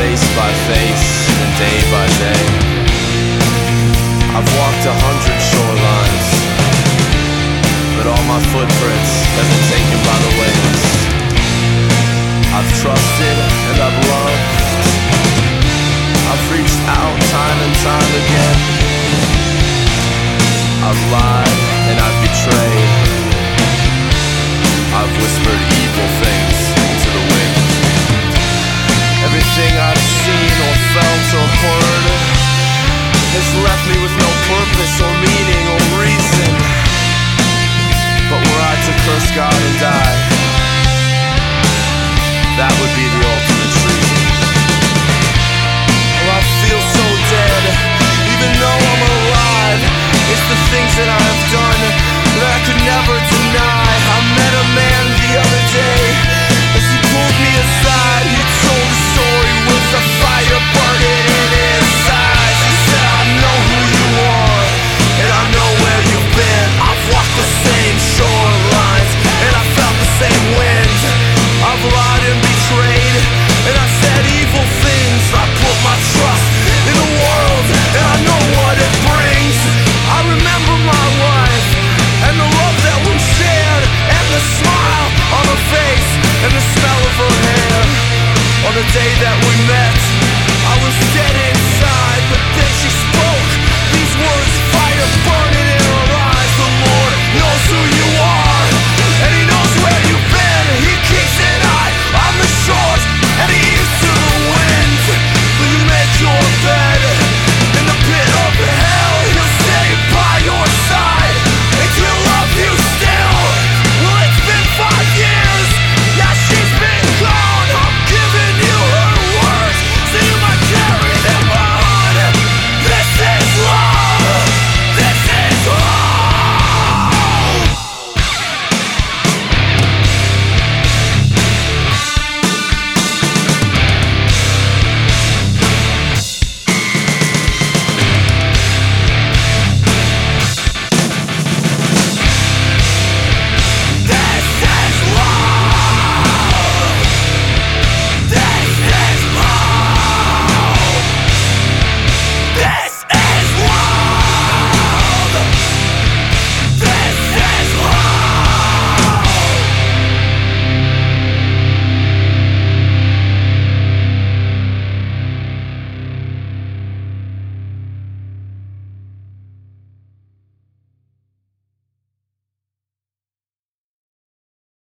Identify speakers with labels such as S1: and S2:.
S1: face by face and day by day. I've walked a hundred shorelines, but all my footprints have been taken by the waves. I've trusted and I've loved. I've reached out time and time again. Has left me with no purpose or meaning or reason. But were I to curse God and die, the day that we met.